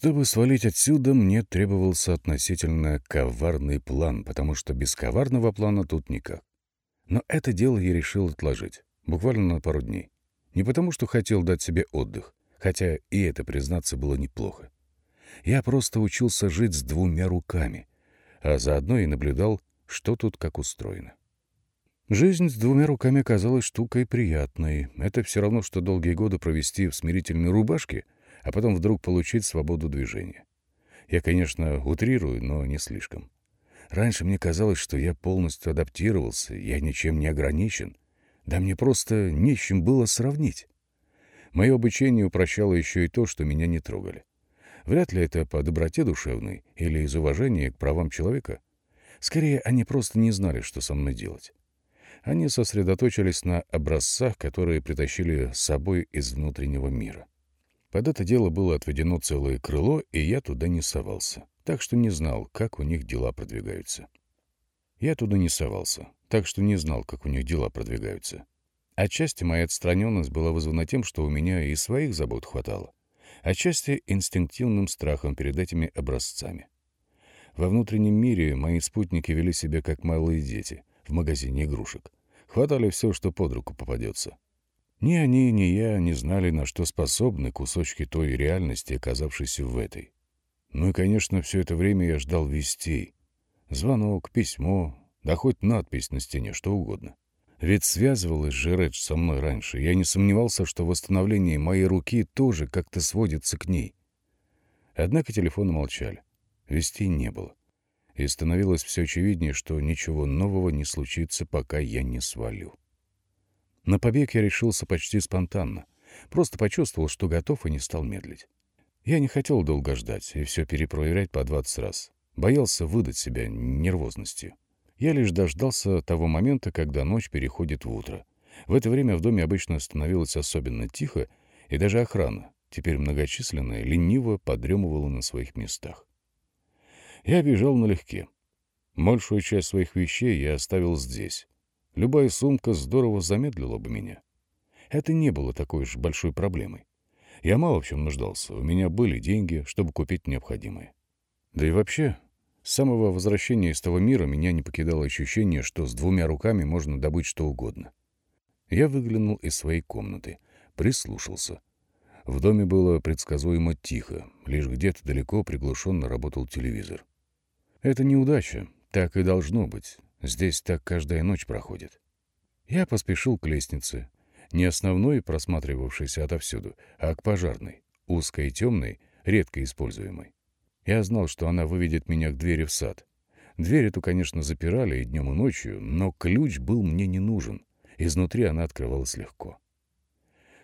Чтобы свалить отсюда, мне требовался относительно коварный план, потому что без коварного плана тут никак. Но это дело я решил отложить, буквально на пару дней. Не потому, что хотел дать себе отдых, хотя и это, признаться, было неплохо. Я просто учился жить с двумя руками, а заодно и наблюдал, что тут как устроено. Жизнь с двумя руками казалась штукой приятной. Это все равно, что долгие годы провести в смирительной рубашке, а потом вдруг получить свободу движения. Я, конечно, утрирую, но не слишком. Раньше мне казалось, что я полностью адаптировался, я ничем не ограничен. Да мне просто не с чем было сравнить. Мое обучение упрощало еще и то, что меня не трогали. Вряд ли это по доброте душевной или из уважения к правам человека. Скорее, они просто не знали, что со мной делать. Они сосредоточились на образцах, которые притащили с собой из внутреннего мира. Под это дело было отведено целое крыло, и я туда не совался, так что не знал, как у них дела продвигаются. Я туда не совался, так что не знал, как у них дела продвигаются. Отчасти моя отстраненность была вызвана тем, что у меня и своих забот хватало, отчасти инстинктивным страхом перед этими образцами. Во внутреннем мире мои спутники вели себя как малые дети в магазине игрушек. Хватали все, что под руку попадется. Ни они, ни я не знали, на что способны кусочки той реальности, оказавшейся в этой. Ну и, конечно, все это время я ждал вестей. Звонок, письмо, да хоть надпись на стене, что угодно. Ведь связывалась же Редж со мной раньше. Я не сомневался, что восстановление моей руки тоже как-то сводится к ней. Однако телефоны молчали. Вестей не было. И становилось все очевиднее, что ничего нового не случится, пока я не свалю. На побег я решился почти спонтанно. Просто почувствовал, что готов и не стал медлить. Я не хотел долго ждать и все перепроверять по двадцать раз. Боялся выдать себя нервозностью. Я лишь дождался того момента, когда ночь переходит в утро. В это время в доме обычно становилось особенно тихо, и даже охрана, теперь многочисленная, лениво подремывала на своих местах. Я бежал налегке. Большую часть своих вещей я оставил здесь. Любая сумка здорово замедлила бы меня. Это не было такой уж большой проблемой. Я мало в чем нуждался, у меня были деньги, чтобы купить необходимое. Да и вообще, с самого возвращения из того мира меня не покидало ощущение, что с двумя руками можно добыть что угодно. Я выглянул из своей комнаты, прислушался. В доме было предсказуемо тихо, лишь где-то далеко приглушенно работал телевизор. Это неудача, так и должно быть. Здесь так каждая ночь проходит. Я поспешил к лестнице, не основной, просматривавшейся отовсюду, а к пожарной, узкой и темной, редко используемой. Я знал, что она выведет меня к двери в сад. Дверь эту, конечно, запирали и днем, и ночью, но ключ был мне не нужен. Изнутри она открывалась легко.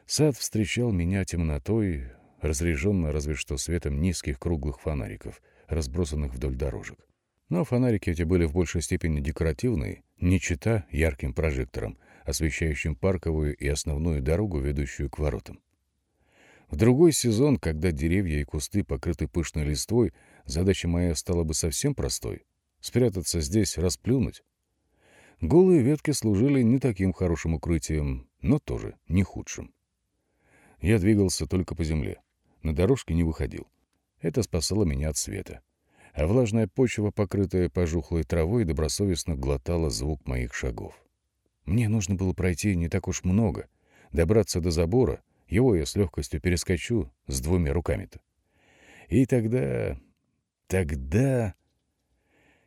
Сад встречал меня темнотой, разряженно разве что светом низких круглых фонариков, разбросанных вдоль дорожек. Но фонарики эти были в большей степени декоративные, не чита ярким прожектором, освещающим парковую и основную дорогу, ведущую к воротам. В другой сезон, когда деревья и кусты покрыты пышной листвой, задача моя стала бы совсем простой — спрятаться здесь, расплюнуть. Голые ветки служили не таким хорошим укрытием, но тоже не худшим. Я двигался только по земле. На дорожке не выходил. Это спасало меня от света. А влажная почва, покрытая пожухлой травой, добросовестно глотала звук моих шагов. Мне нужно было пройти не так уж много, добраться до забора — его я с легкостью перескочу с двумя руками-то. И тогда... Тогда...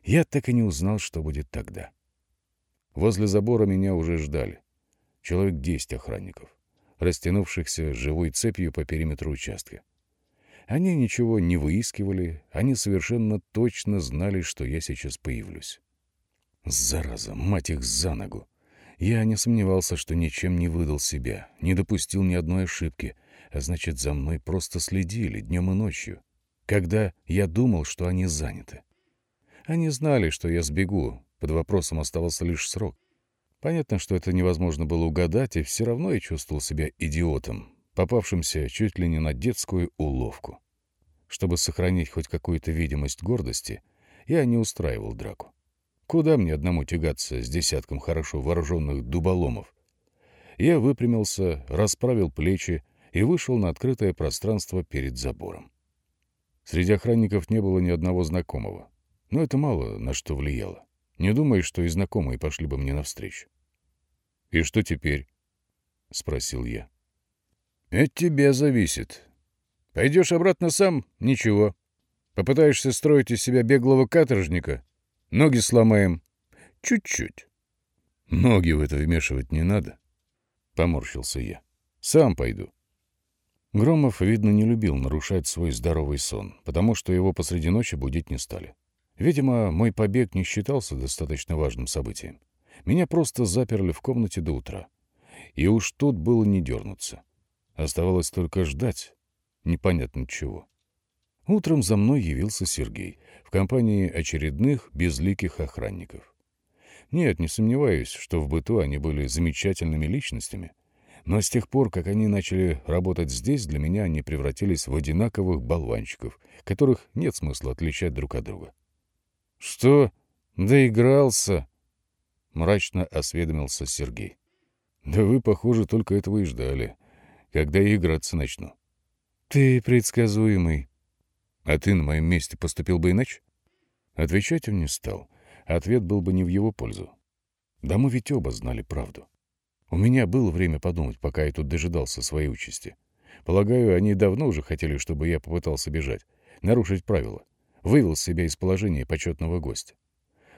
Я так и не узнал, что будет тогда. Возле забора меня уже ждали. Человек десять охранников, растянувшихся живой цепью по периметру участка. Они ничего не выискивали, они совершенно точно знали, что я сейчас появлюсь. Зараза, мать их за ногу! Я не сомневался, что ничем не выдал себя, не допустил ни одной ошибки, а значит, за мной просто следили днем и ночью, когда я думал, что они заняты. Они знали, что я сбегу, под вопросом оставался лишь срок. Понятно, что это невозможно было угадать, и все равно я чувствовал себя идиотом, попавшимся чуть ли не на детскую уловку. Чтобы сохранить хоть какую-то видимость гордости, я не устраивал драку. Куда мне одному тягаться с десятком хорошо вооруженных дуболомов? Я выпрямился, расправил плечи и вышел на открытое пространство перед забором. Среди охранников не было ни одного знакомого. Но это мало на что влияло. Не думай, что и знакомые пошли бы мне навстречу. «И что теперь?» — спросил я. «Это тебе зависит. Пойдешь обратно сам — ничего. Попытаешься строить из себя беглого каторжника — ноги сломаем. Чуть-чуть». «Ноги в это вмешивать не надо», — поморщился я. «Сам пойду». Громов, видно, не любил нарушать свой здоровый сон, потому что его посреди ночи будить не стали. Видимо, мой побег не считался достаточно важным событием. Меня просто заперли в комнате до утра. И уж тут было не дернуться. Оставалось только ждать непонятно чего. Утром за мной явился Сергей в компании очередных безликих охранников. Нет, не сомневаюсь, что в быту они были замечательными личностями, но с тех пор, как они начали работать здесь, для меня они превратились в одинаковых болванчиков, которых нет смысла отличать друг от друга. — Что? Доигрался? — мрачно осведомился Сергей. — Да вы, похоже, только этого и ждали. Когда я играться начну. — Ты предсказуемый. — А ты на моем месте поступил бы иначе? Отвечать он не стал. Ответ был бы не в его пользу. Да мы ведь оба знали правду. У меня было время подумать, пока я тут дожидался своей участи. Полагаю, они давно уже хотели, чтобы я попытался бежать, нарушить правила, вывел себя из положения почетного гостя.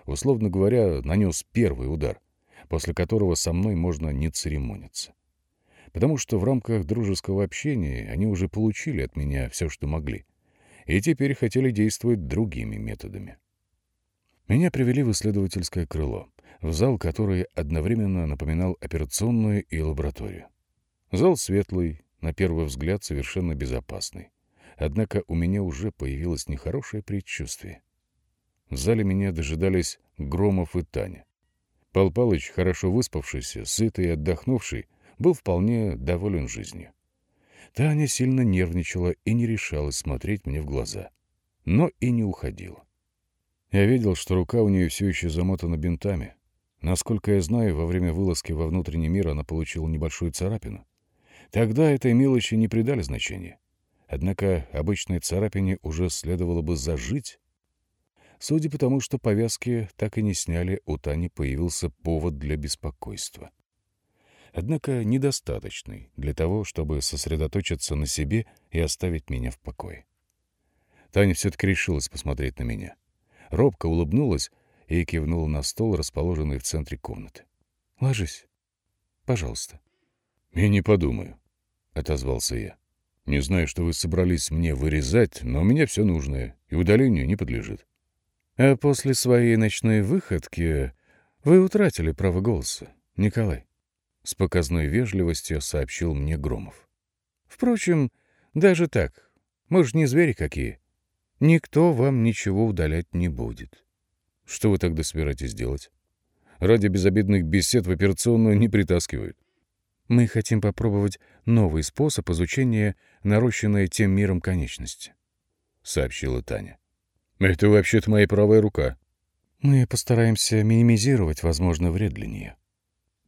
Условно говоря, нанес первый удар, после которого со мной можно не церемониться. Потому что в рамках дружеского общения они уже получили от меня все, что могли, и теперь хотели действовать другими методами. Меня привели в исследовательское крыло — в зал, который одновременно напоминал операционную и лабораторию. Зал светлый, на первый взгляд совершенно безопасный. Однако у меня уже появилось нехорошее предчувствие. В зале меня дожидались Громов и Таня. Пал Палыч, хорошо выспавшийся, сытый и отдохнувший, был вполне доволен жизнью. Таня сильно нервничала и не решалась смотреть мне в глаза, но и не уходила. Я видел, что рука у нее все еще замотана бинтами, Насколько я знаю, во время вылазки во внутренний мир она получила небольшую царапину. Тогда этой мелочи не придали значения. Однако обычной царапине уже следовало бы зажить. Судя по тому, что повязки так и не сняли, у Тани появился повод для беспокойства. Однако недостаточный для того, чтобы сосредоточиться на себе и оставить меня в покое. Таня все-таки решилась посмотреть на меня. Робко улыбнулась, и кивнула на стол, расположенный в центре комнаты. «Ложись. Пожалуйста». «Я не подумаю», — отозвался я. «Не знаю, что вы собрались мне вырезать, но у меня все нужное, и удалению не подлежит». «А после своей ночной выходки вы утратили право голоса, Николай», — с показной вежливостью сообщил мне Громов. «Впрочем, даже так, мы же не звери какие. Никто вам ничего удалять не будет. Что вы тогда собираетесь делать? Ради безобидных бесед в операционную не притаскивают. Мы хотим попробовать новый способ изучения нарощенной тем миром конечности, — сообщила Таня. Это вообще-то моя правая рука. Мы постараемся минимизировать возможный вред для нее.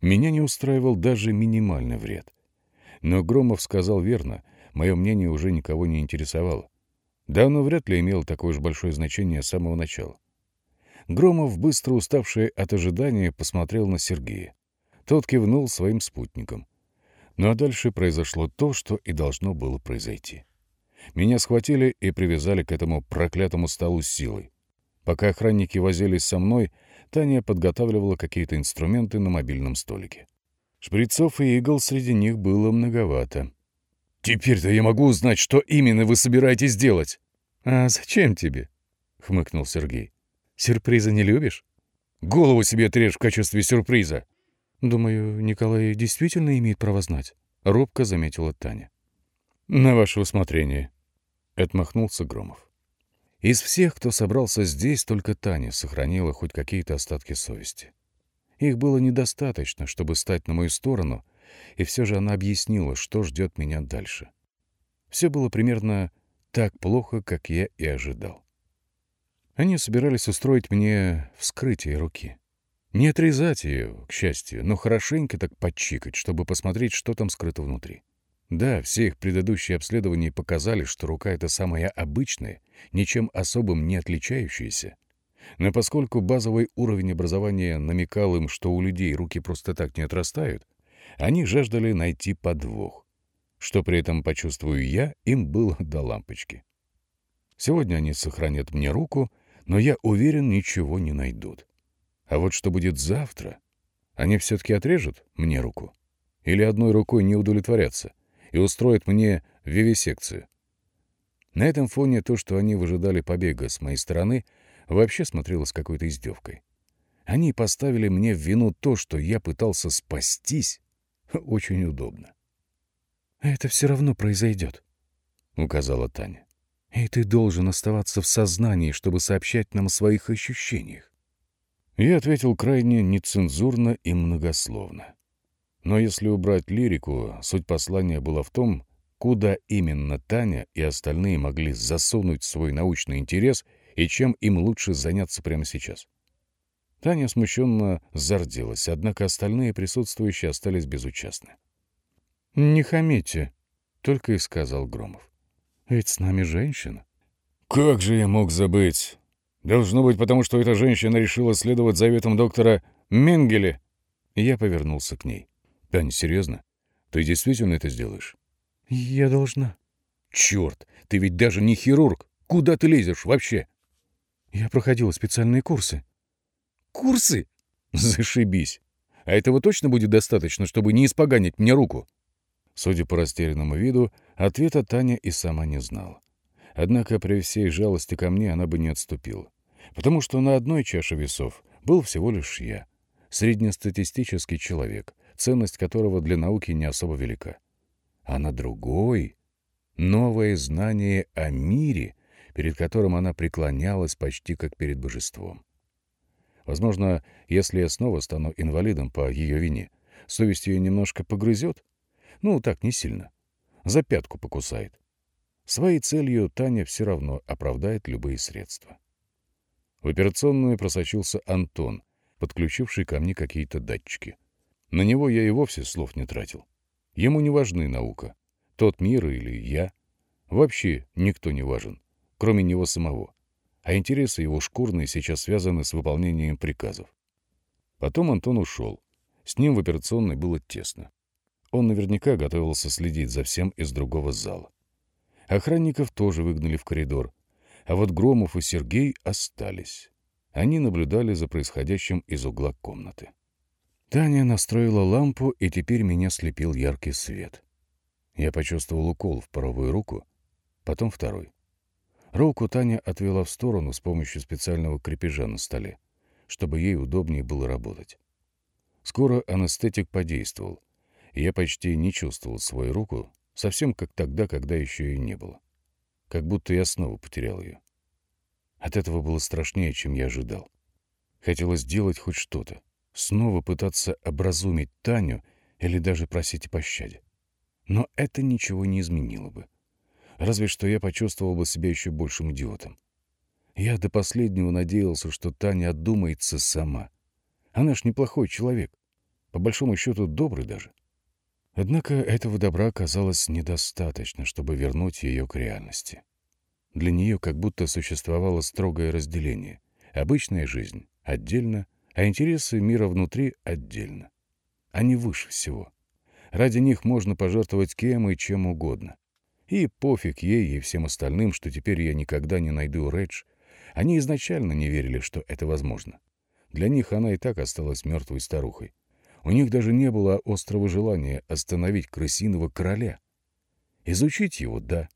Меня не устраивал даже минимальный вред. Но Громов сказал верно, мое мнение уже никого не интересовало. Да оно вряд ли имело такое уж большое значение с самого начала. Громов, быстро уставший от ожидания, посмотрел на Сергея. Тот кивнул своим спутникам. Ну а дальше произошло то, что и должно было произойти. Меня схватили и привязали к этому проклятому столу силой. Пока охранники возились со мной, Таня подготавливала какие-то инструменты на мобильном столике. Шприцов и игл среди них было многовато. «Теперь-то я могу узнать, что именно вы собираетесь делать!» «А зачем тебе?» — хмыкнул Сергей. Сюрприза не любишь? Голову себе отрежь в качестве сюрприза. Думаю, Николай действительно имеет право знать. Робко заметила Таня. На ваше усмотрение. Отмахнулся Громов. Из всех, кто собрался здесь, только Таня сохранила хоть какие-то остатки совести. Их было недостаточно, чтобы стать на мою сторону, и все же она объяснила, что ждет меня дальше. Все было примерно так плохо, как я и ожидал. Они собирались устроить мне вскрытие руки. Не отрезать ее, к счастью, но хорошенько так подчикать, чтобы посмотреть, что там скрыто внутри. Да, все их предыдущие обследования показали, что рука — это самая обычная, ничем особым не отличающаяся. Но поскольку базовый уровень образования намекал им, что у людей руки просто так не отрастают, они жаждали найти подвох. Что при этом почувствую я, им было до лампочки. Сегодня они сохранят мне руку, но я уверен, ничего не найдут. А вот что будет завтра? Они все-таки отрежут мне руку? Или одной рукой не удовлетворятся и устроят мне вивисекцию? На этом фоне то, что они выжидали побега с моей стороны, вообще смотрелось какой-то издевкой. Они поставили мне в вину то, что я пытался спастись. Очень удобно. «Это все равно произойдет», — указала Таня. «И ты должен оставаться в сознании, чтобы сообщать нам о своих ощущениях. Я ответил крайне нецензурно и многословно. Но если убрать лирику, суть послания была в том, куда именно Таня и остальные могли засунуть свой научный интерес и чем им лучше заняться прямо сейчас. Таня смущенно зарделась, однако остальные присутствующие остались безучастны. «Не хамите», — только и сказал Громов. «Ведь с нами женщина». «Как же я мог забыть? Должно быть, потому что эта женщина решила следовать заветам доктора Менгеле. Я повернулся к ней. «Таня, серьезно? Ты действительно это сделаешь?» «Я должна». «Черт! Ты ведь даже не хирург! Куда ты лезешь вообще?» «Я проходила специальные курсы». «Курсы? Зашибись! А этого точно будет достаточно, чтобы не испоганить мне руку?» Судя по растерянному виду, ответа Таня и сама не знала. Однако при всей жалости ко мне она бы не отступила. Потому что на одной чаше весов был всего лишь я, среднестатистический человек, ценность которого для науки не особо велика. А на другой — новое знание о мире, перед которым она преклонялась почти как перед божеством. Возможно, если я снова стану инвалидом по ее вине, совесть ее немножко погрызет? Ну, так, не сильно. За пятку покусает. Своей целью Таня все равно оправдает любые средства. В операционную просочился Антон, подключивший ко мне какие-то датчики. На него я и вовсе слов не тратил. Ему не важны наука. Тот мир или я. Вообще никто не важен, кроме него самого. А интересы его шкурные сейчас связаны с выполнением приказов. Потом Антон ушел. С ним в операционной было тесно. Он наверняка готовился следить за всем из другого зала. Охранников тоже выгнали в коридор. А вот Громов и Сергей остались. Они наблюдали за происходящим из угла комнаты. Таня настроила лампу, и теперь меня слепил яркий свет. Я почувствовал укол в правую руку, потом второй. Руку Таня отвела в сторону с помощью специального крепежа на столе, чтобы ей удобнее было работать. Скоро анестетик подействовал, и я почти не чувствовал свою руку, Совсем как тогда, когда еще ее не было. Как будто я снова потерял ее. От этого было страшнее, чем я ожидал. Хотелось сделать хоть что-то. Снова пытаться образумить Таню или даже просить о пощаде. Но это ничего не изменило бы. Разве что я почувствовал бы себя еще большим идиотом. Я до последнего надеялся, что Таня отдумается сама. Она ж неплохой человек. По большому счету, добрый даже. Однако этого добра оказалось недостаточно, чтобы вернуть ее к реальности. Для нее как будто существовало строгое разделение. Обычная жизнь — отдельно, а интересы мира внутри — отдельно. Они выше всего. Ради них можно пожертвовать кем и чем угодно. И пофиг ей и всем остальным, что теперь я никогда не найду Редж. Они изначально не верили, что это возможно. Для них она и так осталась мертвой старухой. У них даже не было острого желания остановить крысиного короля. Изучить его — да.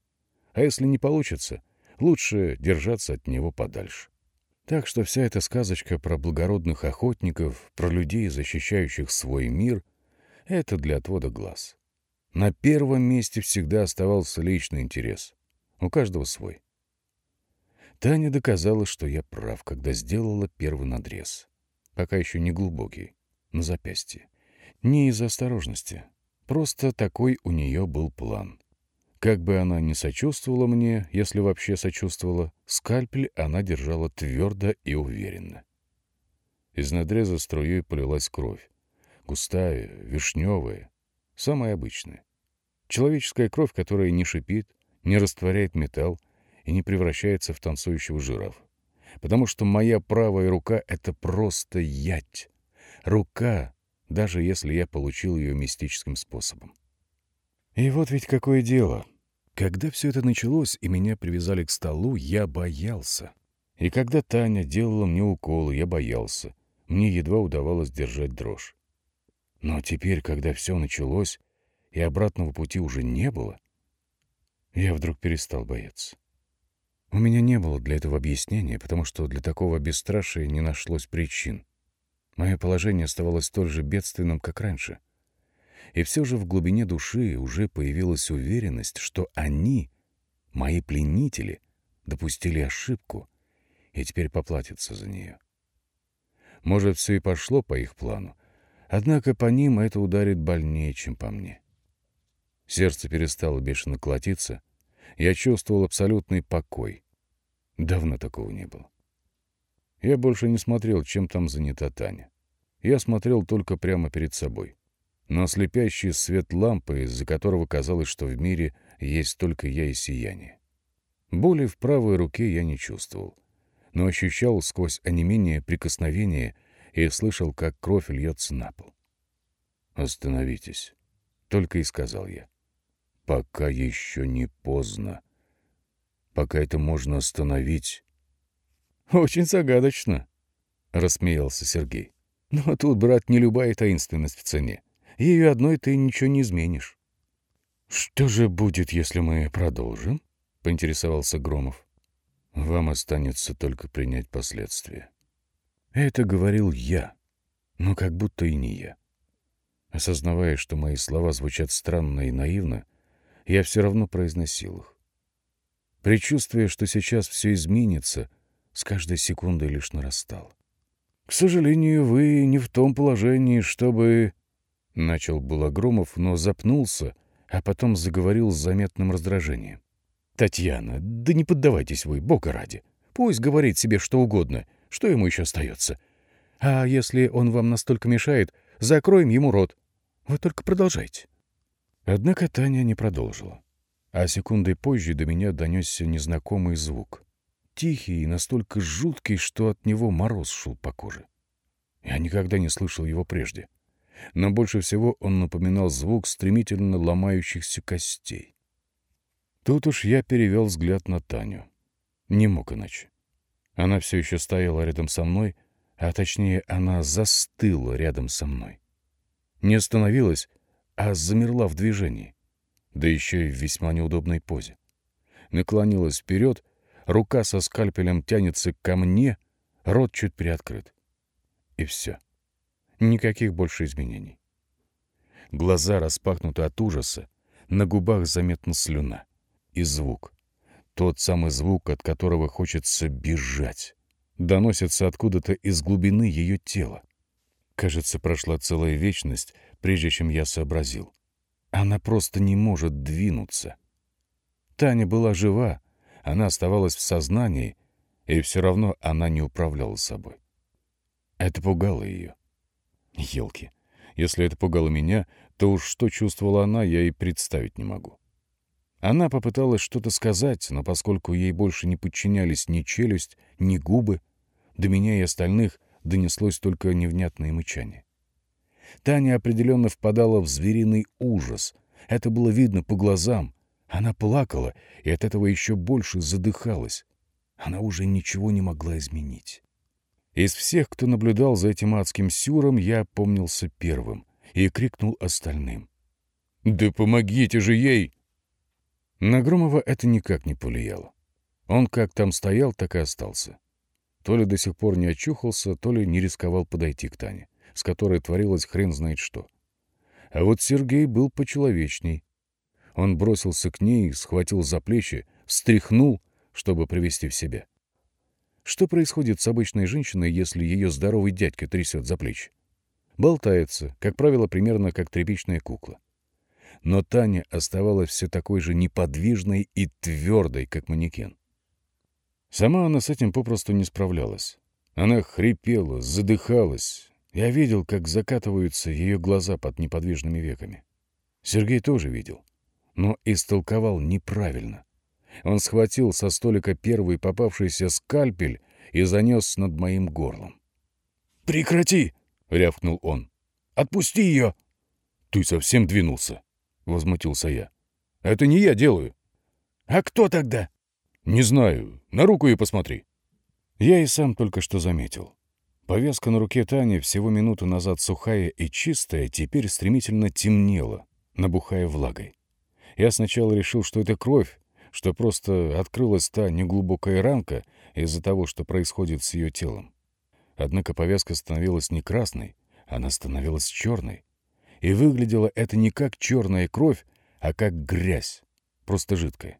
А если не получится, лучше держаться от него подальше. Так что вся эта сказочка про благородных охотников, про людей, защищающих свой мир — это для отвода глаз. На первом месте всегда оставался личный интерес. У каждого свой. Таня доказала, что я прав, когда сделала первый надрез. Пока еще не глубокий на запястье. Не из осторожности. Просто такой у нее был план. Как бы она ни сочувствовала мне, если вообще сочувствовала, скальпель она держала твердо и уверенно. Из надреза струей полилась кровь. Густая, вишневая, самая обычная. Человеческая кровь, которая не шипит, не растворяет металл и не превращается в танцующего жирафа. Потому что моя правая рука — это просто ять. Рука, даже если я получил ее мистическим способом. И вот ведь какое дело. Когда все это началось и меня привязали к столу, я боялся. И когда Таня делала мне уколы, я боялся. Мне едва удавалось держать дрожь. Но теперь, когда все началось, и обратного пути уже не было, я вдруг перестал бояться. У меня не было для этого объяснения, потому что для такого бесстрашия не нашлось причин. Мое положение оставалось столь же бедственным, как раньше. И все же в глубине души уже появилась уверенность, что они, мои пленители, допустили ошибку и теперь поплатятся за нее. Может, все и пошло по их плану, однако по ним это ударит больнее, чем по мне. Сердце перестало бешено колотиться, я чувствовал абсолютный покой. Давно такого не было. Я больше не смотрел, чем там занята Таня. Я смотрел только прямо перед собой. На слепящий свет лампы, из-за которого казалось, что в мире есть только я и сияние. Боли в правой руке я не чувствовал, но ощущал сквозь онемение прикосновение и слышал, как кровь льется на пол. «Остановитесь», — только и сказал я пока еще не поздно. Пока это можно остановить. «Очень загадочно», — рассмеялся Сергей. «Но тут, брат, не любая таинственность в цене. Ею одной ты ничего не изменишь». «Что же будет, если мы продолжим?» — поинтересовался Громов. «Вам останется только принять последствия». Это говорил я, но как будто и не я. Осознавая, что мои слова звучат странно и наивно, я все равно произносил их. Предчувствие, что сейчас все изменится, с каждой секундой лишь нарастало. «К сожалению, вы не в том положении, чтобы...» Начал было Громов, но запнулся, а потом заговорил с заметным раздражением. «Татьяна, да не поддавайтесь вы, бога ради. Пусть говорит себе что угодно, что ему еще остается. А если он вам настолько мешает, закроем ему рот. Вы только продолжайте». Однако Таня не продолжила. А секундой позже до меня донесся незнакомый звук. Тихий и настолько жуткий, что от него мороз шел по коже. Я никогда не слышал его прежде. Но больше всего он напоминал звук стремительно ломающихся костей. Тут уж я перевел взгляд на Таню. Не мог иначе. Она все еще стояла рядом со мной, а точнее, она застыла рядом со мной. Не остановилась, а замерла в движении, да еще и в весьма неудобной позе. Наклонилась вперед, рука со скальпелем тянется ко мне, рот чуть приоткрыт. И все. Никаких больше изменений. Глаза распахнуты от ужаса, на губах заметна слюна. И звук. Тот самый звук, от которого хочется бежать. Доносится откуда-то из глубины ее тела. Кажется, прошла целая вечность, прежде чем я сообразил. Она просто не может двинуться. Таня была жива, она оставалась в сознании, и все равно она не управляла собой. Это пугало ее. Елки, если это пугало меня, то уж что чувствовала она, я и представить не могу. Она попыталась что-то сказать, но поскольку ей больше не подчинялись ни челюсть, ни губы, до меня и остальных донеслось только невнятное мычание. Таня определенно впадала в звериный ужас. Это было видно по глазам. Она плакала и от этого еще больше задыхалась. Она уже ничего не могла изменить. Из всех, кто наблюдал за этим адским сюром, я помнился первым и крикнул остальным. «Да помогите же ей!» На Громова это никак не повлияло. Он как там стоял, так и остался. То ли до сих пор не очухался, то ли не рисковал подойти к Тане, с которой творилось хрен знает что. А вот Сергей был почеловечней. Он бросился к ней, схватил за плечи, встряхнул, чтобы привести в себя. Что происходит с обычной женщиной, если ее здоровый дядька трясет за плечи? Болтается, как правило, примерно как тряпичная кукла. Но Таня оставалась все такой же неподвижной и твердой, как манекен. Сама она с этим попросту не справлялась. Она хрипела, задыхалась. Я видел, как закатываются ее глаза под неподвижными веками. Сергей тоже видел. но истолковал неправильно. Он схватил со столика первый попавшийся скальпель и занес над моим горлом. «Прекрати!» — рявкнул он. «Отпусти ее!» «Ты совсем двинулся?» — возмутился я. «Это не я делаю». «А кто тогда?» «Не знаю. На руку и посмотри». Я и сам только что заметил. Повязка на руке Тани, всего минуту назад сухая и чистая, теперь стремительно темнела, набухая влагой. Я сначала решил, что это кровь, что просто открылась та неглубокая ранка из-за того, что происходит с ее телом. Однако повязка становилась не красной, она становилась черной. И выглядело это не как черная кровь, а как грязь, просто жидкая.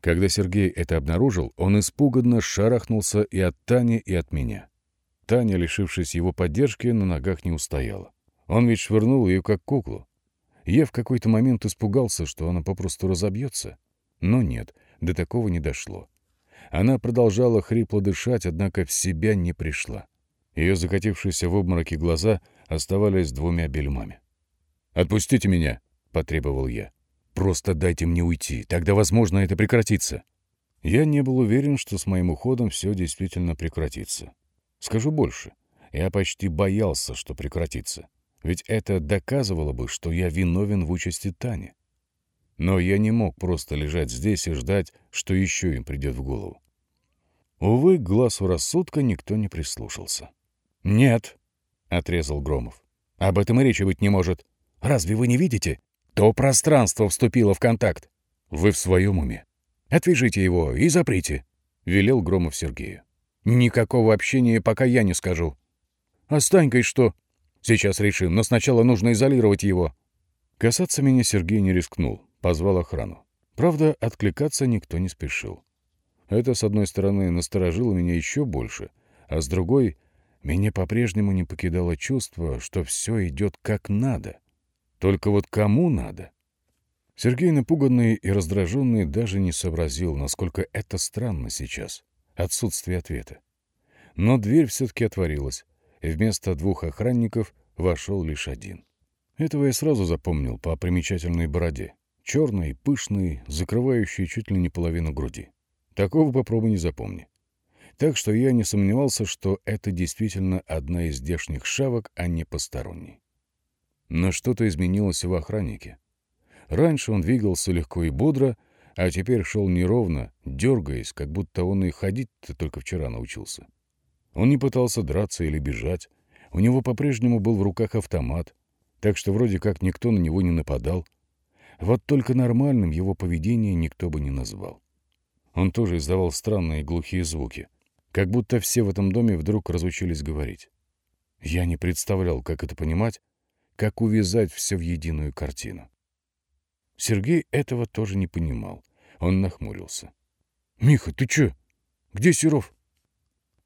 Когда Сергей это обнаружил, он испуганно шарахнулся и от Тани, и от меня. Таня, лишившись его поддержки, на ногах не устояла. Он ведь швырнул ее как куклу. Я в какой-то момент испугался, что она попросту разобьется. Но нет, до такого не дошло. Она продолжала хрипло дышать, однако в себя не пришла. Ее закатившиеся в обмороке глаза оставались двумя бельмами. «Отпустите меня!» — потребовал я. «Просто дайте мне уйти, тогда, возможно, это прекратится». Я не был уверен, что с моим уходом все действительно прекратится. Скажу больше, я почти боялся, что прекратится. Ведь это доказывало бы, что я виновен в участи Тани. Но я не мог просто лежать здесь и ждать, что еще им придет в голову. Увы, к глазу рассудка никто не прислушался. «Нет», — отрезал Громов. «Об этом и речи быть не может. Разве вы не видите? То пространство вступило в контакт. Вы в своем уме. Отвяжите его и заприте», — велел Громов Сергею. «Никакого общения, пока я не скажу». «А что?» «Сейчас решим, но сначала нужно изолировать его». Касаться меня Сергей не рискнул позвал охрану. Правда, откликаться никто не спешил. Это, с одной стороны, насторожило меня еще больше, а с другой, меня по-прежнему не покидало чувство, что все идет как надо. Только вот кому надо? Сергей, напуганный и раздраженный, даже не сообразил, насколько это странно сейчас — отсутствие ответа. Но дверь все-таки отворилась, и вместо двух охранников вошел лишь один. Этого я сразу запомнил по примечательной бороде черный, пышный, закрывающий чуть ли не половину груди. Такого попробуй не запомни. Так что я не сомневался, что это действительно одна из здешних шавок, а не посторонний. Но что-то изменилось в охраннике. Раньше он двигался легко и бодро, а теперь шел неровно, дергаясь, как будто он и ходить-то только вчера научился. Он не пытался драться или бежать, у него по-прежнему был в руках автомат, так что вроде как никто на него не нападал — вот только нормальным его поведение никто бы не назвал. Он тоже издавал странные глухие звуки, как будто все в этом доме вдруг разучились говорить. Я не представлял, как это понимать, как увязать все в единую картину. Сергей этого тоже не понимал. Он нахмурился. «Миха, ты чё? Где Серов?»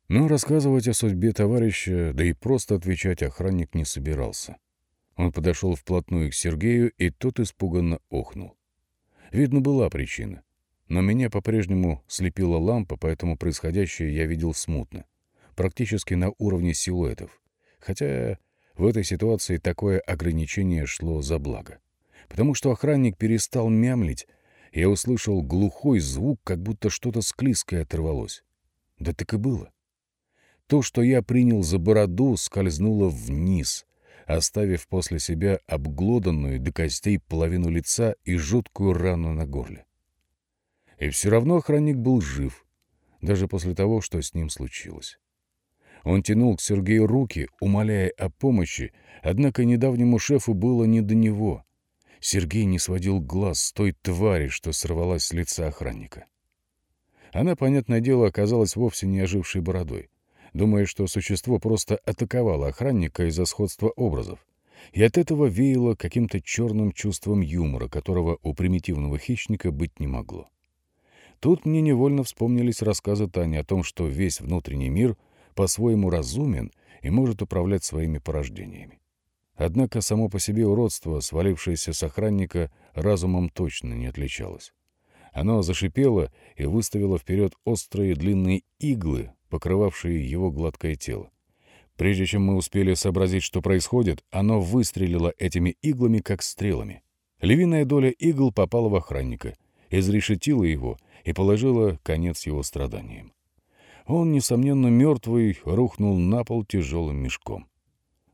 Но рассказывать о судьбе товарища, да и просто отвечать охранник не собирался. Он подошел вплотную к Сергею, и тот испуганно охнул. Видно, была причина. Но меня по-прежнему слепила лампа, поэтому происходящее я видел смутно, практически на уровне силуэтов. Хотя в этой ситуации такое ограничение шло за благо. Потому что охранник перестал мямлить, и я услышал глухой звук, как будто что-то склизкое оторвалось. Да так и было. То, что я принял за бороду, скользнуло вниз, оставив после себя обглоданную до костей половину лица и жуткую рану на горле. И все равно охранник был жив, даже после того, что с ним случилось. Он тянул к Сергею руки, умоляя о помощи, однако недавнему шефу было не до него. Сергей не сводил глаз с той твари, что сорвалась с лица охранника. Она, понятное дело, оказалась вовсе не ожившей бородой думая, что существо просто атаковало охранника из-за сходства образов. И от этого веяло каким-то черным чувством юмора, которого у примитивного хищника быть не могло. Тут мне невольно вспомнились рассказы Тани о том, что весь внутренний мир по-своему разумен и может управлять своими порождениями. Однако само по себе уродство, свалившееся с охранника, разумом точно не отличалось. Оно зашипело и выставило вперед острые длинные иглы, покрывавшие его гладкое тело. Прежде чем мы успели сообразить, что происходит, оно выстрелило этими иглами, как стрелами. Львиная доля игл попала в охранника, изрешетила его и положила конец его страданиям. Он, несомненно, мертвый, рухнул на пол тяжелым мешком.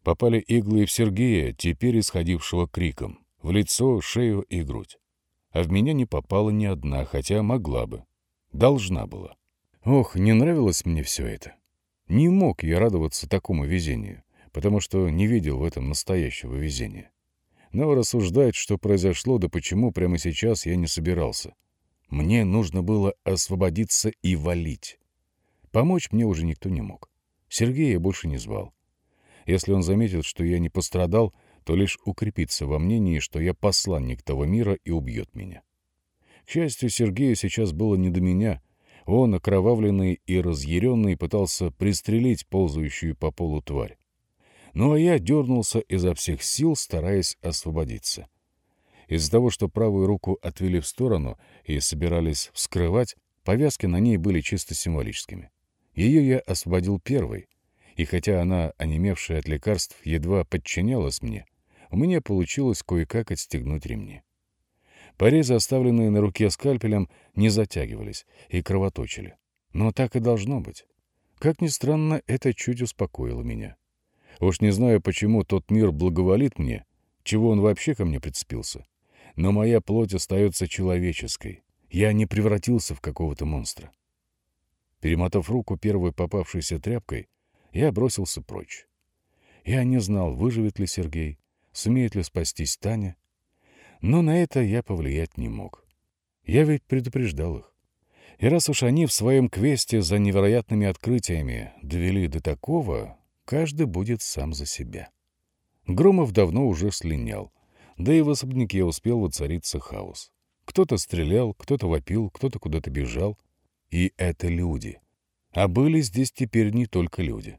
Попали иглы в Сергея, теперь исходившего криком, в лицо, шею и грудь. А в меня не попала ни одна, хотя могла бы. Должна была. Ох, не нравилось мне все это. Не мог я радоваться такому везению, потому что не видел в этом настоящего везения. Но рассуждать, что произошло, да почему прямо сейчас я не собирался. Мне нужно было освободиться и валить. Помочь мне уже никто не мог. Сергея больше не звал. Если он заметит, что я не пострадал, то лишь укрепится во мнении, что я посланник того мира и убьет меня. К счастью, Сергею сейчас было не до меня. Он, окровавленный и разъяренный, пытался пристрелить ползающую по полу тварь. Ну а я дернулся изо всех сил, стараясь освободиться. Из-за того, что правую руку отвели в сторону и собирались вскрывать, повязки на ней были чисто символическими. Ее я освободил первой, и хотя она, онемевшая от лекарств, едва подчинялась мне, у меня получилось кое-как отстегнуть ремни. Порезы, оставленные на руке скальпелем, не затягивались и кровоточили. Но так и должно быть. Как ни странно, это чуть успокоило меня. Уж не знаю, почему тот мир благоволит мне, чего он вообще ко мне прицепился. Но моя плоть остается человеческой. Я не превратился в какого-то монстра. Перемотав руку первой попавшейся тряпкой, я бросился прочь. Я не знал, выживет ли Сергей, сумеет ли спастись Таня. Но на это я повлиять не мог. Я ведь предупреждал их. И раз уж они в своем квесте за невероятными открытиями довели до такого, каждый будет сам за себя. Громов давно уже слинял, да и в особняке успел воцариться хаос. Кто-то стрелял, кто-то вопил, кто-то куда-то бежал. И это люди. А были здесь теперь не только люди.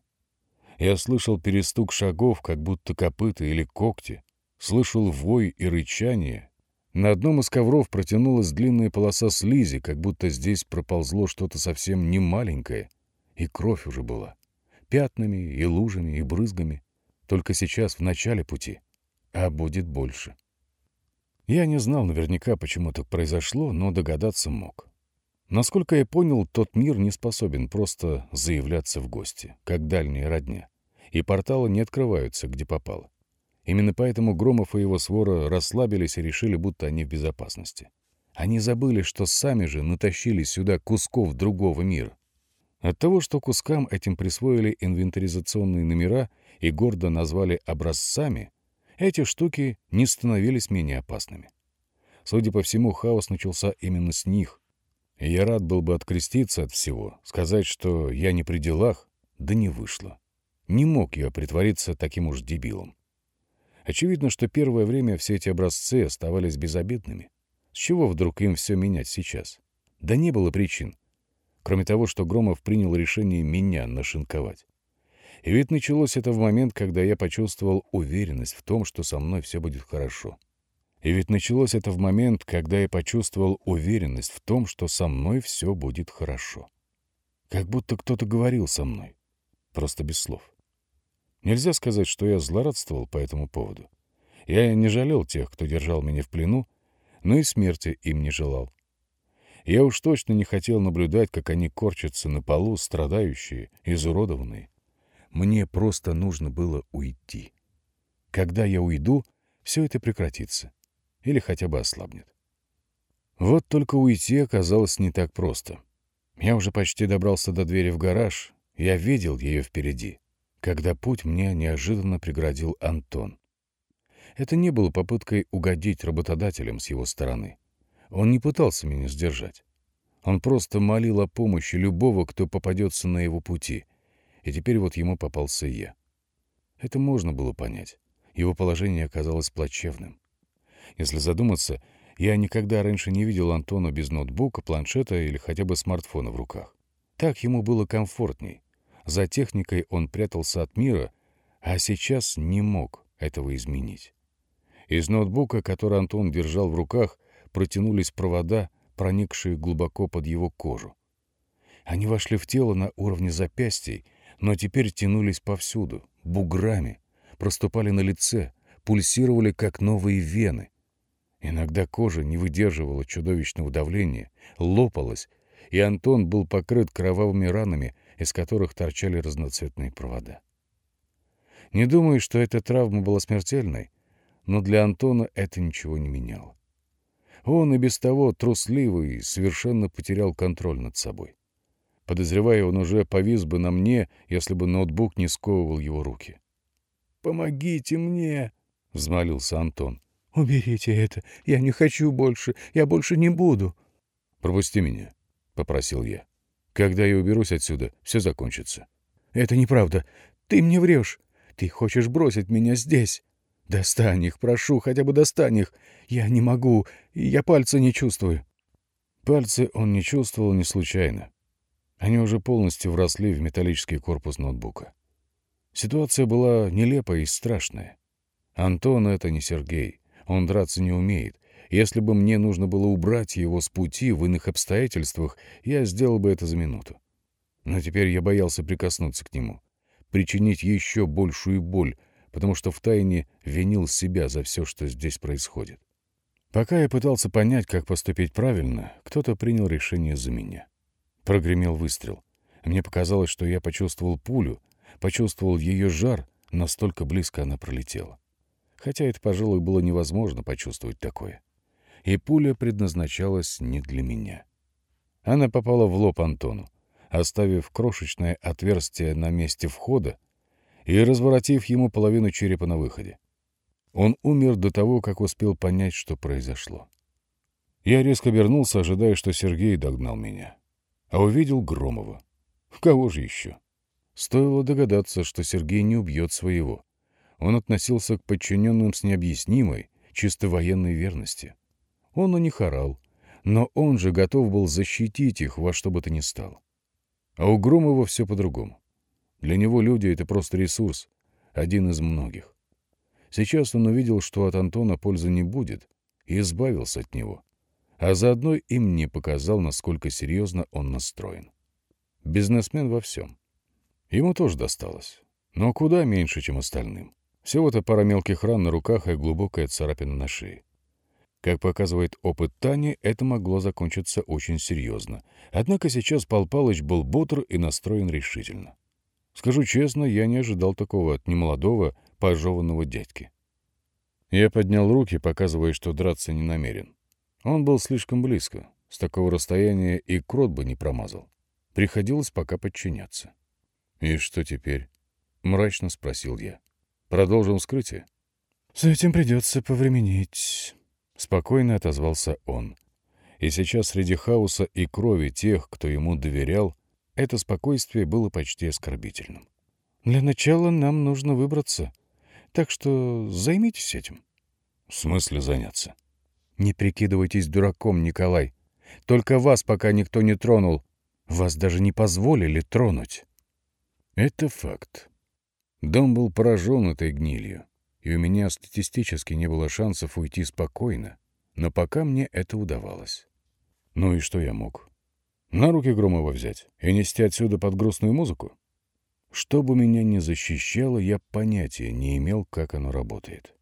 Я слышал перестук шагов, как будто копыта или когти. Слышал вой и рычание. На одном из ковров протянулась длинная полоса слизи, как будто здесь проползло что-то совсем не маленькое. И кровь уже была. Пятнами и лужами и брызгами. Только сейчас в начале пути. А будет больше. Я не знал наверняка, почему так произошло, но догадаться мог. Насколько я понял, тот мир не способен просто заявляться в гости, как дальняя родня, и порталы не открываются, где попало. Именно поэтому Громов и его свора расслабились и решили, будто они в безопасности. Они забыли, что сами же натащили сюда кусков другого мира. От того, что кускам этим присвоили инвентаризационные номера и гордо назвали образцами, эти штуки не становились менее опасными. Судя по всему, хаос начался именно с них, я рад был бы откреститься от всего, сказать, что я не при делах, да не вышло. Не мог я притвориться таким уж дебилом. Очевидно, что первое время все эти образцы оставались безобидными. С чего вдруг им все менять сейчас? Да не было причин. Кроме того, что Громов принял решение меня нашинковать. И ведь началось это в момент, когда я почувствовал уверенность в том, что со мной все будет хорошо. И ведь началось это в момент, когда я почувствовал уверенность в том, что со мной все будет хорошо. Как будто кто-то говорил со мной. Просто без слов. Нельзя сказать, что я злорадствовал по этому поводу. Я не жалел тех, кто держал меня в плену, но и смерти им не желал. Я уж точно не хотел наблюдать, как они корчатся на полу, страдающие, изуродованные. Мне просто нужно было уйти. Когда я уйду, все это прекратится или хотя бы ослабнет. Вот только уйти оказалось не так просто. Я уже почти добрался до двери в гараж, я видел ее впереди, когда путь мне неожиданно преградил Антон. Это не было попыткой угодить работодателям с его стороны. Он не пытался меня сдержать. Он просто молил о помощи любого, кто попадется на его пути, и теперь вот ему попался я. Это можно было понять. Его положение оказалось плачевным. Если задуматься, я никогда раньше не видел Антона без ноутбука, планшета или хотя бы смартфона в руках. Так ему было комфортней. За техникой он прятался от мира, а сейчас не мог этого изменить. Из ноутбука, который Антон держал в руках, протянулись провода, проникшие глубоко под его кожу. Они вошли в тело на уровне запястий, но теперь тянулись повсюду, буграми, проступали на лице, пульсировали, как новые вены — Иногда кожа не выдерживала чудовищного давления, лопалась, и Антон был покрыт кровавыми ранами, из которых торчали разноцветные провода. Не думаю, что эта травма была смертельной, но для Антона это ничего не меняло. Он и без того трусливый совершенно потерял контроль над собой. Подозревая, он уже повис бы на мне, если бы ноутбук не сковывал его руки. «Помогите мне!» — взмолился Антон. «Уберите это! Я не хочу больше! Я больше не буду!» «Пропусти меня!» — попросил я. «Когда я уберусь отсюда, все закончится». «Это неправда! Ты мне врешь! Ты хочешь бросить меня здесь! Достань их, прошу, хотя бы достань их! Я не могу, я пальцы не чувствую!» Пальцы он не чувствовал не случайно. Они уже полностью вросли в металлический корпус ноутбука. Ситуация была нелепая и страшная. Антон — это не Сергей. Он драться не умеет. Если бы мне нужно было убрать его с пути в иных обстоятельствах, я сделал бы это за минуту. Но теперь я боялся прикоснуться к нему, причинить еще большую боль, потому что втайне винил себя за все, что здесь происходит. Пока я пытался понять, как поступить правильно, кто-то принял решение за меня. Прогремел выстрел. Мне показалось, что я почувствовал пулю, почувствовал ее жар, настолько близко она пролетела хотя это, пожалуй, было невозможно почувствовать такое. И пуля предназначалась не для меня. Она попала в лоб Антону, оставив крошечное отверстие на месте входа и разворотив ему половину черепа на выходе. Он умер до того, как успел понять, что произошло. Я резко обернулся, ожидая, что Сергей догнал меня. А увидел Громова. Кого же еще? Стоило догадаться, что Сергей не убьет своего он относился к подчиненным с необъяснимой, чисто военной верности. Он и не хорал, но он же готов был защитить их во что бы то ни стало. А у Громова все по-другому. Для него люди — это просто ресурс, один из многих. Сейчас он увидел, что от Антона пользы не будет, и избавился от него. А заодно и мне показал, насколько серьезно он настроен. Бизнесмен во всем. Ему тоже досталось, но куда меньше, чем остальным. Всего-то пара мелких ран на руках и глубокая царапина на шее. Как показывает опыт Тани, это могло закончиться очень серьезно. Однако сейчас Пал Палыч был бодр и настроен решительно. Скажу честно, я не ожидал такого от немолодого, пожеванного дядьки. Я поднял руки, показывая, что драться не намерен. Он был слишком близко. С такого расстояния и крот бы не промазал. Приходилось пока подчиняться. «И что теперь?» — мрачно спросил я. Продолжим вскрытие. «С этим придется повременить», — спокойно отозвался он. И сейчас среди хаоса и крови тех, кто ему доверял, это спокойствие было почти оскорбительным. «Для начала нам нужно выбраться, так что займитесь этим». «В смысле заняться?» «Не прикидывайтесь дураком, Николай. Только вас пока никто не тронул. Вас даже не позволили тронуть». «Это факт», Дом был поражен этой гнилью, и у меня статистически не было шансов уйти спокойно, но пока мне это удавалось. Ну и что я мог? На руки Громова взять и нести отсюда под грустную музыку? Что бы меня ни защищало, я понятия не имел, как оно работает.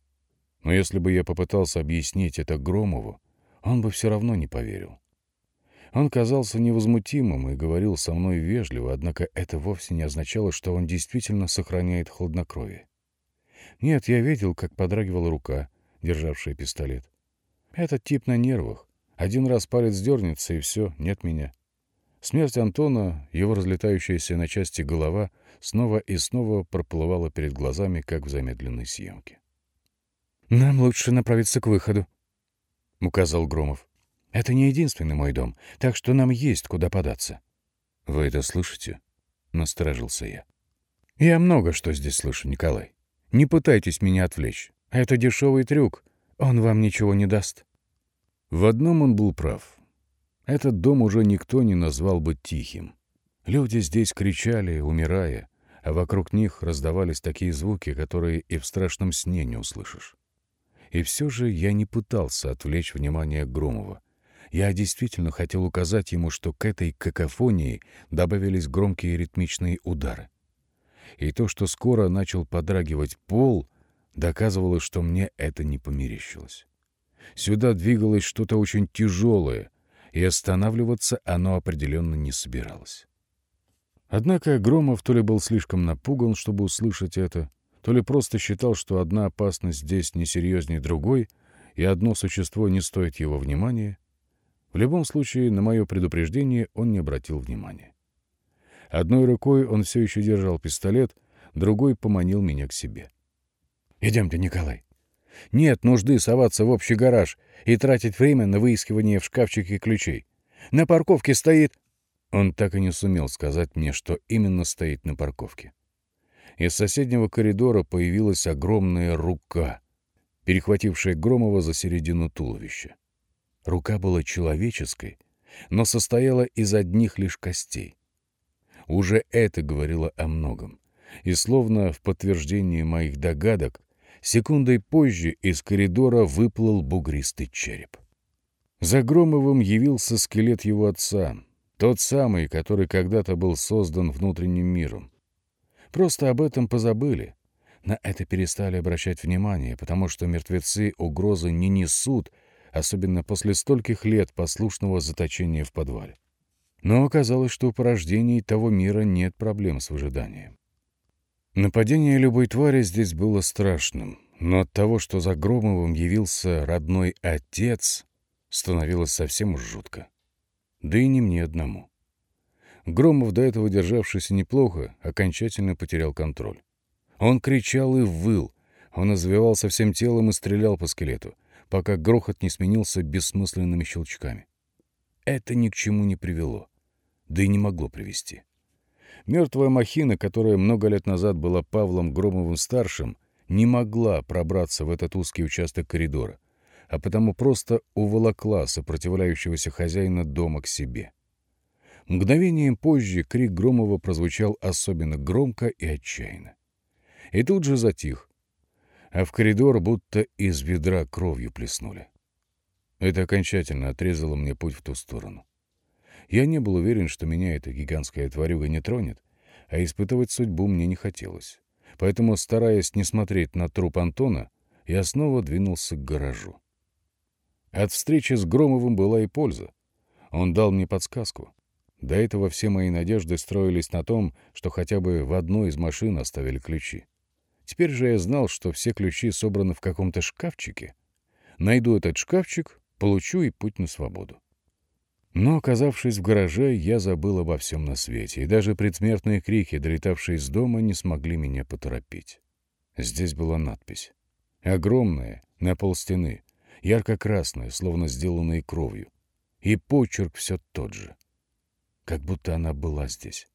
Но если бы я попытался объяснить это Громову, он бы все равно не поверил. Он казался невозмутимым и говорил со мной вежливо, однако это вовсе не означало, что он действительно сохраняет хладнокровие. Нет, я видел, как подрагивала рука, державшая пистолет. Этот тип на нервах. Один раз палец дернется, и все, нет меня. Смерть Антона, его разлетающаяся на части голова, снова и снова проплывала перед глазами, как в замедленной съемке. «Нам лучше направиться к выходу», — указал Громов. Это не единственный мой дом, так что нам есть куда податься. — Вы это слышите? — насторожился я. — Я много что здесь слышу, Николай. Не пытайтесь меня отвлечь. Это дешевый трюк. Он вам ничего не даст. В одном он был прав. Этот дом уже никто не назвал бы тихим. Люди здесь кричали, умирая, а вокруг них раздавались такие звуки, которые и в страшном сне не услышишь. И все же я не пытался отвлечь внимание Громова. Я действительно хотел указать ему, что к этой какофонии добавились громкие ритмичные удары. И то, что скоро начал подрагивать пол, доказывало, что мне это не померещилось. Сюда двигалось что-то очень тяжелое, и останавливаться оно определенно не собиралось. Однако Громов то ли был слишком напуган, чтобы услышать это, то ли просто считал, что одна опасность здесь несерьезнее другой, и одно существо не стоит его внимания. В любом случае, на мое предупреждение он не обратил внимания. Одной рукой он все еще держал пистолет, другой поманил меня к себе. «Идемте, Николай. Нет нужды соваться в общий гараж и тратить время на выискивание в шкафчике ключей. На парковке стоит...» Он так и не сумел сказать мне, что именно стоит на парковке. Из соседнего коридора появилась огромная рука, перехватившая Громова за середину туловища. Рука была человеческой, но состояла из одних лишь костей. Уже это говорило о многом. И словно в подтверждение моих догадок, секундой позже из коридора выплыл бугристый череп. За Громовым явился скелет его отца, тот самый, который когда-то был создан внутренним миром. Просто об этом позабыли. На это перестали обращать внимание, потому что мертвецы угрозы не несут, особенно после стольких лет послушного заточения в подвале. Но оказалось, что у порождений того мира нет проблем с выжиданием. Нападение любой твари здесь было страшным, но от того, что за Громовым явился родной отец, становилось совсем уж жутко. Да и не мне одному. Громов, до этого державшийся неплохо, окончательно потерял контроль. Он кричал и выл, он извивался всем телом и стрелял по скелету, пока грохот не сменился бессмысленными щелчками. Это ни к чему не привело, да и не могло привести. Мертвая махина, которая много лет назад была Павлом Громовым-старшим, не могла пробраться в этот узкий участок коридора, а потому просто уволокла сопротивляющегося хозяина дома к себе. Мгновением позже крик Громова прозвучал особенно громко и отчаянно. И тут же затих, а в коридор будто из ведра кровью плеснули. Это окончательно отрезало мне путь в ту сторону. Я не был уверен, что меня эта гигантская тварюга не тронет, а испытывать судьбу мне не хотелось. Поэтому, стараясь не смотреть на труп Антона, я снова двинулся к гаражу. От встречи с Громовым была и польза. Он дал мне подсказку. До этого все мои надежды строились на том, что хотя бы в одной из машин оставили ключи. Теперь же я знал, что все ключи собраны в каком-то шкафчике. Найду этот шкафчик, получу и путь на свободу. Но, оказавшись в гараже, я забыл обо всем на свете, и даже предсмертные крики, долетавшие из дома, не смогли меня поторопить. Здесь была надпись. Огромная, на полстены, ярко-красная, словно сделанная кровью. И почерк все тот же — как будто она была здесь.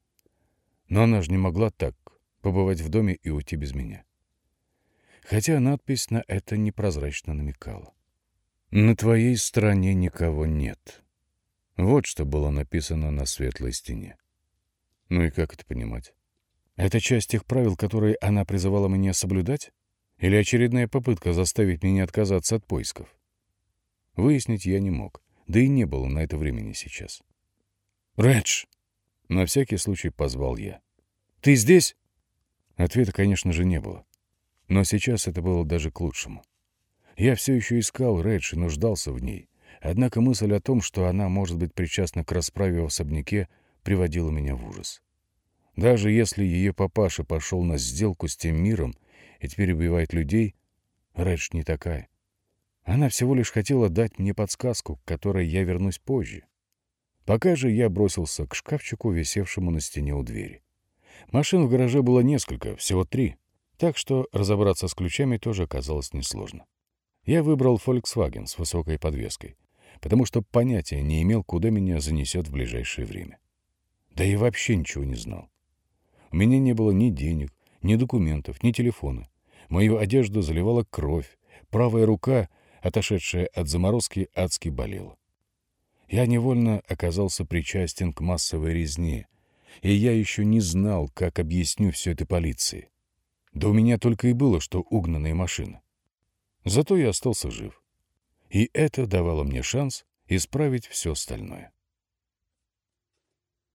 Но она же не могла так побывать в доме и уйти без меня. Хотя надпись на это непрозрачно намекала. «На твоей стороне никого нет». Вот что было написано на светлой стене. Ну и как это понимать? Это часть тех правил, которые она призывала меня соблюдать? Или очередная попытка заставить меня отказаться от поисков? Выяснить я не мог, да и не было на это времени сейчас. «Редж!» — на всякий случай позвал я. «Ты здесь?» Ответа, конечно же, не было. Но сейчас это было даже к лучшему. Я все еще искал Редж и нуждался в ней. Однако мысль о том, что она может быть причастна к расправе в особняке, приводила меня в ужас. Даже если ее папаша пошел на сделку с тем миром и теперь убивает людей, Редж не такая. Она всего лишь хотела дать мне подсказку, к которой я вернусь позже. Пока же я бросился к шкафчику, висевшему на стене у двери. Машин в гараже было несколько, всего три, так что разобраться с ключами тоже оказалось несложно. Я выбрал Volkswagen с высокой подвеской, потому что понятия не имел, куда меня занесет в ближайшее время. Да и вообще ничего не знал. У меня не было ни денег, ни документов, ни телефона. Мою одежду заливала кровь, правая рука, отошедшая от заморозки, адски болела. Я невольно оказался причастен к массовой резне, и я еще не знал, как объясню все это полиции. Да у меня только и было, что угнанная машина. Зато я остался жив. И это давало мне шанс исправить все остальное.